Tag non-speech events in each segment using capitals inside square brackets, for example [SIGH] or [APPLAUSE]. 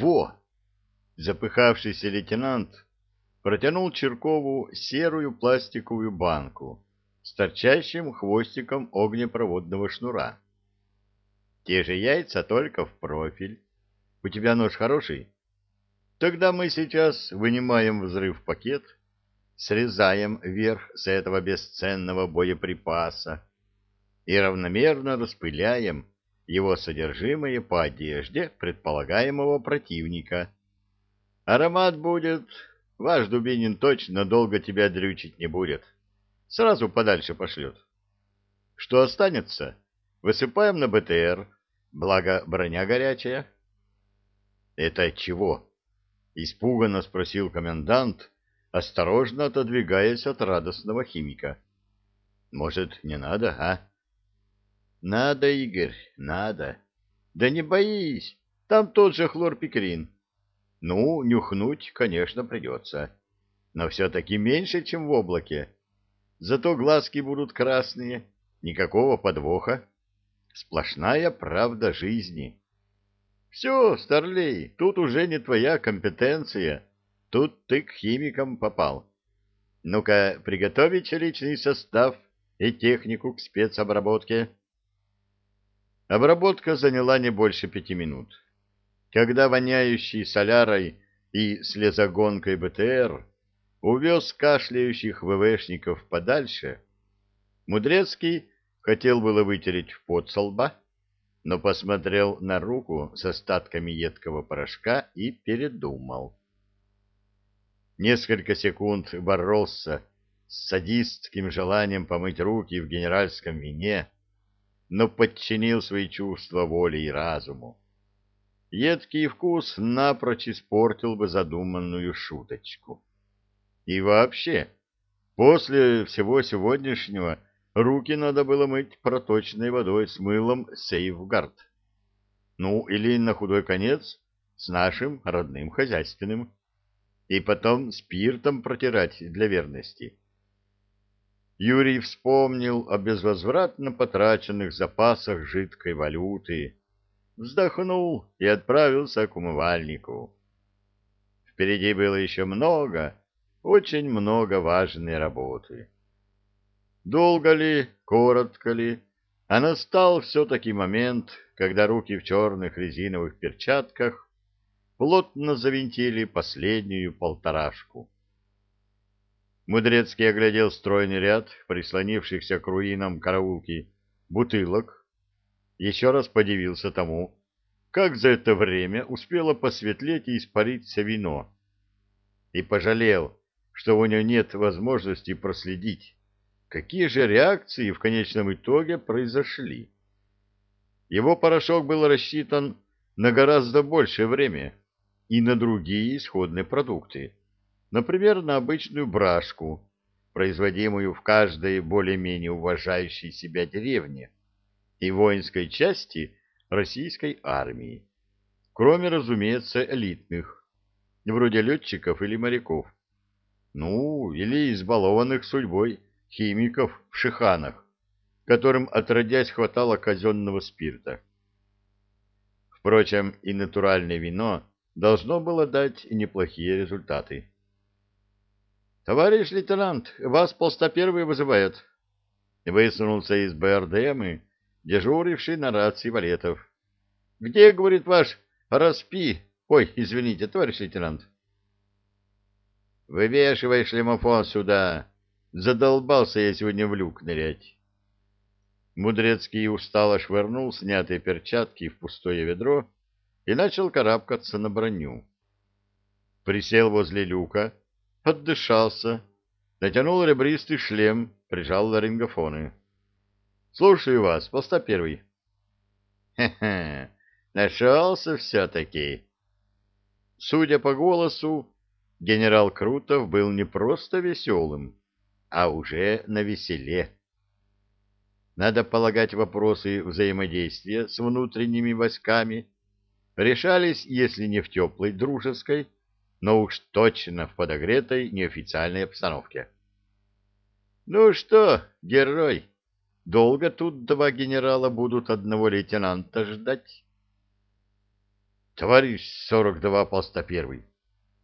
Во! Запыхавшийся лейтенант протянул Черкову серую пластиковую банку с торчащим хвостиком огнепроводного шнура. Те же яйца, только в профиль. У тебя нож хороший? Тогда мы сейчас вынимаем взрыв-пакет, срезаем верх с этого бесценного боеприпаса и равномерно распыляем его содержимое по одежде предполагаемого противника. Аромат будет... Ваш Дубинин точно долго тебя дрючить не будет. Сразу подальше пошлет. Что останется? Высыпаем на БТР, благо броня горячая. — Это чего? — испуганно спросил комендант, осторожно отодвигаясь от радостного химика. — Может, не надо, а? — Надо, Игорь, надо. Да не боись, там тот же хлорпикрин. Ну, нюхнуть, конечно, придется. Но все-таки меньше, чем в облаке. Зато глазки будут красные, никакого подвоха. Сплошная правда жизни. Все, Старлей, тут уже не твоя компетенция. Тут ты к химикам попал. Ну-ка, приготовить личный состав и технику к спецобработке. Обработка заняла не больше пяти минут. Когда воняющий солярой и слезогонкой БТР увез кашляющих ВВшников подальше, Мудрецкий хотел было вытереть в пот со лба, но посмотрел на руку с остатками едкого порошка и передумал. Несколько секунд боролся с садистским желанием помыть руки в генеральском вине, но подчинил свои чувства воле и разуму. Едкий вкус напрочь испортил бы задуманную шуточку. И вообще, после всего сегодняшнего руки надо было мыть проточной водой с мылом Сейфгард. Ну, или на худой конец с нашим родным хозяйственным. И потом спиртом протирать для верности. Юрий вспомнил о безвозвратно потраченных запасах жидкой валюты, вздохнул и отправился к умывальнику. Впереди было еще много, очень много важной работы. Долго ли, коротко ли, а настал все-таки момент, когда руки в черных резиновых перчатках плотно завинтили последнюю полторашку. Мудрецкий оглядел стройный ряд прислонившихся к руинам караулки бутылок, еще раз подивился тому, как за это время успело посветлеть и испариться вино, и пожалел, что у него нет возможности проследить, какие же реакции в конечном итоге произошли. Его порошок был рассчитан на гораздо большее время и на другие исходные продукты Например, на обычную брашку, производимую в каждой более-менее уважающей себя деревне и воинской части российской армии, кроме, разумеется, элитных, вроде летчиков или моряков, ну, или избалованных судьбой химиков в шиханах, которым отродясь хватало казенного спирта. Впрочем, и натуральное вино должно было дать неплохие результаты. Товарищ лейтенант, вас полста первый вызывает. Высунулся из БРДМы, дежуривший на рации Валетов. Где, говорит ваш, распи? Ой, извините, товарищ лейтенант. Вывешивай шлемофон сюда. Задолбался я сегодня в люк нырять. Мудрецкий устало швырнул снятые перчатки в пустое ведро и начал карабкаться на броню. Присел возле люка, отдышался, натянул ребристый шлем, прижал ларингофоны. — Слушаю вас, поста первый. — Хе-хе, нашелся все-таки. Судя по голосу, генерал Крутов был не просто веселым, а уже на веселе. Надо полагать, вопросы взаимодействия с внутренними войсками решались, если не в теплой дружеской, но уж точно в подогретой неофициальной обстановке. «Ну что, герой, долго тут два генерала будут одного лейтенанта ждать?» Товарищ 42 полста первый,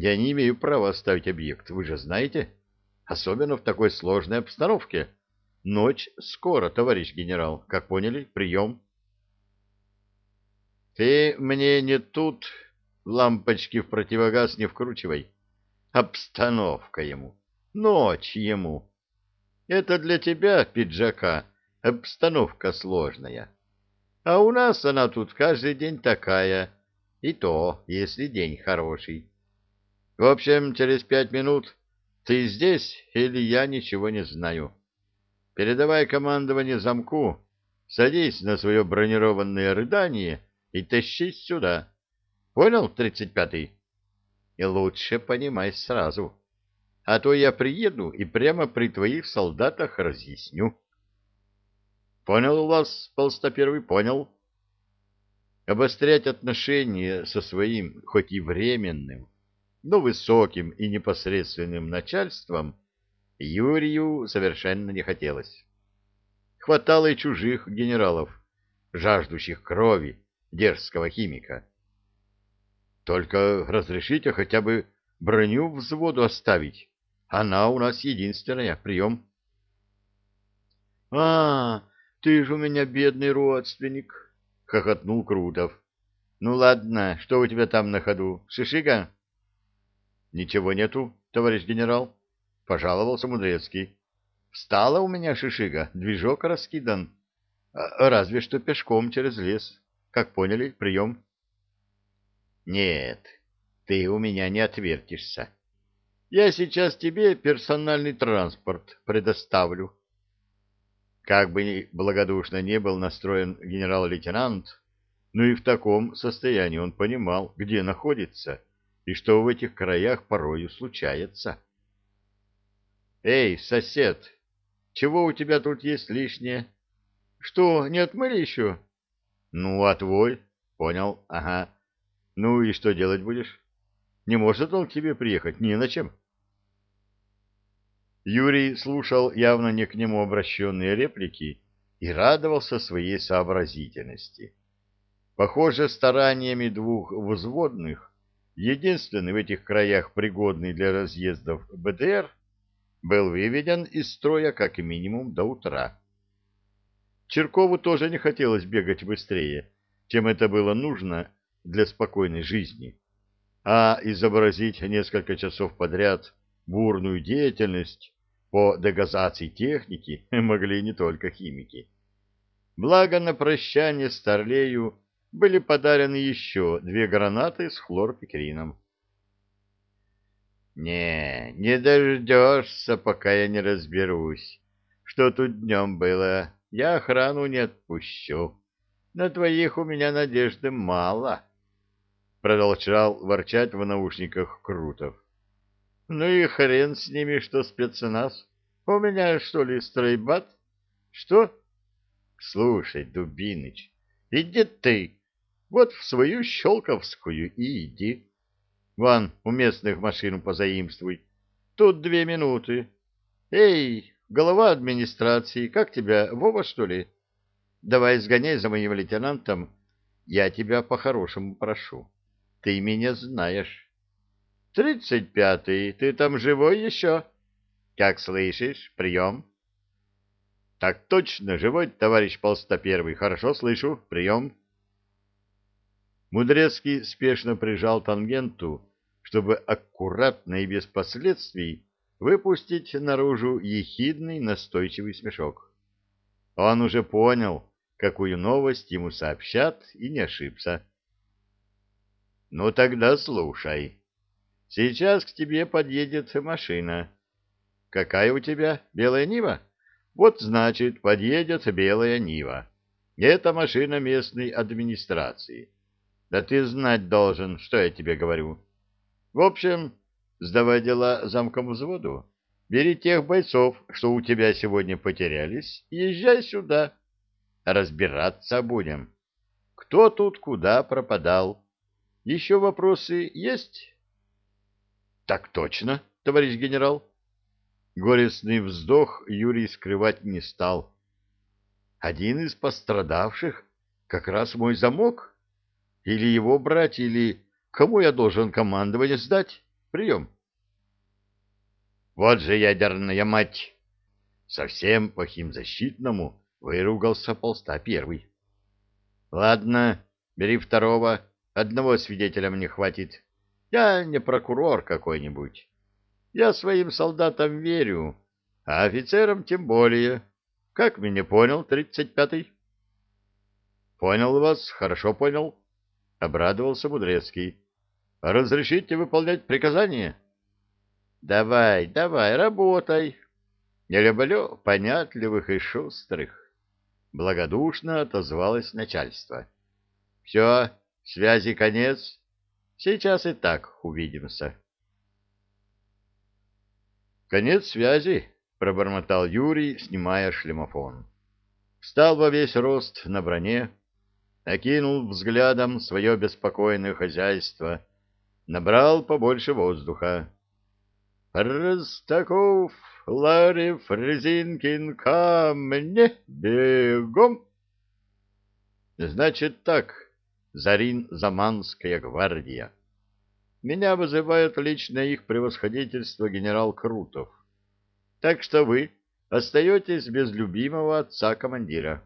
я не имею права оставить объект, вы же знаете? Особенно в такой сложной обстановке. Ночь скоро, товарищ генерал. Как поняли? Прием. Ты мне не тут лампочки в противогаз не вкручивай. Обстановка ему. Ночь ему. Это для тебя, пиджака, обстановка сложная. А у нас она тут каждый день такая, и то, если день хороший. В общем, через пять минут ты здесь или я ничего не знаю. Передавай командование замку, садись на свое бронированное рыдание и тащись сюда. Понял, тридцать пятый? И лучше понимай сразу, а то я приеду и прямо при твоих солдатах разъясню. Понял у вас, полста первый, понял? Обострять отношения со своим, хоть и временным, но высоким и непосредственным начальством Юрию совершенно не хотелось. Хватало и чужих генералов, жаждущих крови дерзкого химика. Только разрешите хотя бы броню взводу оставить. Она у нас единственная. Прием. — А, ты же у меня бедный родственник, — хохотнул Крутов. — Ну ладно, что у тебя там на ходу? Шишига? — Ничего нету, товарищ генерал, — пожаловался Мудрецкий. — Встала у меня шишига, движок раскидан. А, разве что пешком через лес. Как поняли, прием. — Нет, ты у меня не отвертишься. Я сейчас тебе персональный транспорт предоставлю. Как бы благодушно не был настроен генерал-лейтенант, но и в таком состоянии он понимал, где находится и что в этих краях порою случается. «Эй, сосед, чего у тебя тут есть лишнее?» «Что, не отмыли еще?» «Ну, а твой?» «Понял, ага. Ну и что делать будешь?» «Не может он к тебе приехать, не на чем». Юрий слушал явно не к нему обращенные реплики и радовался своей сообразительности. Похоже, стараниями двух взводных единственный в этих краях пригодный для разъездов БТР, был выведен из строя как минимум до утра. Черкову тоже не хотелось бегать быстрее, чем это было нужно для спокойной жизни, а изобразить несколько часов подряд бурную деятельность по дегазации техники [LAUGHS] могли не только химики. Благо на прощание Старлею были подарены еще две гранаты с хлорпикрином. «Не, не дождешься, пока я не разберусь, что тут днем было. Я охрану не отпущу. На твоих у меня надежды мало», — продолжал ворчать в наушниках Крутов. «Ну и хрен с ними, что спецназ. У меня, что ли, стройбат? Что?» «Слушай, Дубиныч, иди ты!» Вот в свою Щелковскую и иди. Ван, у местных машину позаимствуй. Тут две минуты. Эй, голова администрации, как тебя, Вова, что ли? Давай сгоняй за моим лейтенантом. Я тебя по-хорошему прошу. Ты меня знаешь. Тридцать пятый, ты там живой еще? Как слышишь, прием. Так точно, живой, товарищ полста первый. Хорошо слышу, прием. Мудрецкий спешно прижал тангенту, чтобы аккуратно и без последствий выпустить наружу ехидный настойчивый смешок. Он уже понял, какую новость ему сообщат, и не ошибся. — Ну тогда слушай. Сейчас к тебе подъедет машина. — Какая у тебя? Белая Нива? Вот, значит, подъедет белая Нива. Это машина местной администрации. Да ты знать должен, что я тебе говорю. В общем, сдавай дела замком взводу. Бери тех бойцов, что у тебя сегодня потерялись, и езжай сюда. Разбираться будем. Кто тут куда пропадал? Еще вопросы есть? Так точно, товарищ генерал. Горестный вздох Юрий скрывать не стал. Один из пострадавших как раз мой замок. Или его брать, или кому я должен командование сдать? Прием. Вот же ядерная мать! Совсем по химзащитному выругался полста первый. Ладно, бери второго, одного свидетеля мне хватит. Я не прокурор какой-нибудь. Я своим солдатам верю, а офицерам тем более. Как меня понял, тридцать пятый? Понял вас, хорошо понял, обрадовался Мудрецкий. Разрешите выполнять приказания? Давай, давай, работай. Не люблю понятливых и шустрых. Благодушно отозвалось начальство. Все, связи конец. Сейчас и так увидимся. Конец связи, пробормотал Юрий, снимая шлемофон. Встал во весь рост на броне, окинул взглядом свое беспокойное хозяйство, набрал побольше воздуха. «Простаков, Ларев, Резинкин, ко мне, бегом!» «Значит так, Зарин-Заманская гвардия. Меня вызывает лично их превосходительство генерал Крутов. Так что вы остаетесь без любимого отца-командира.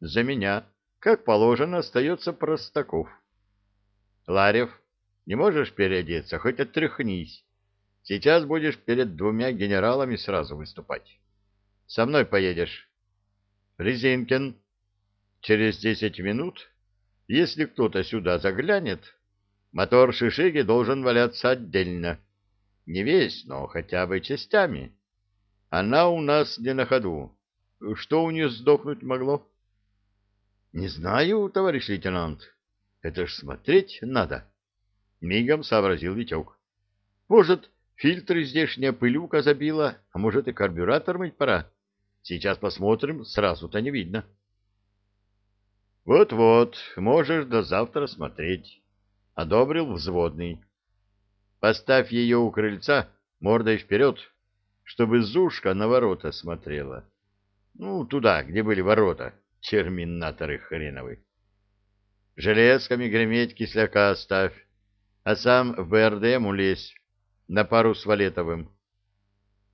За меня, как положено, остается Простаков. Ларев, не можешь переодеться, хоть отряхнись. Сейчас будешь перед двумя генералами сразу выступать. Со мной поедешь. Резинкин, через десять минут если кто-то сюда заглянет, мотор шишиги должен валяться отдельно. Не весь, но хотя бы частями. Она у нас не на ходу. Что у нее сдохнуть могло? — Не знаю, товарищ лейтенант. Это ж смотреть надо. Мигом сообразил Витек. — Может, фильтры здешняя пылюка забила, а может и карбюратор мыть пора. Сейчас посмотрим, сразу-то не видно. — вот-вот, можешь до завтра смотреть. Одобрил взводный. Поставь ее у крыльца мордой вперед, чтобы Зушка на ворота смотрела. Ну, туда, где были ворота, терминаторы хреновы. Железками греметь кисляка оставь, а сам в БРДМ улезь на пару с Валетовым.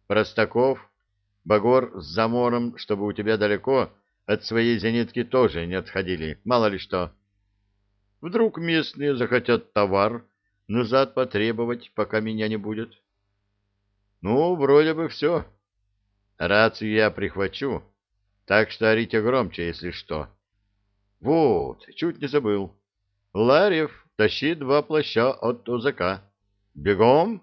Простаков, Багор с замором, чтобы у тебя далеко от своей зенитки тоже не отходили, мало ли что. Вдруг местные захотят товар назад потребовать, пока меня не будет. Ну, вроде бы все. Рацию я прихвачу, так что орите громче, если что. Вот, чуть не забыл. Ларев, тащи два плаща от УЗК. Бегом!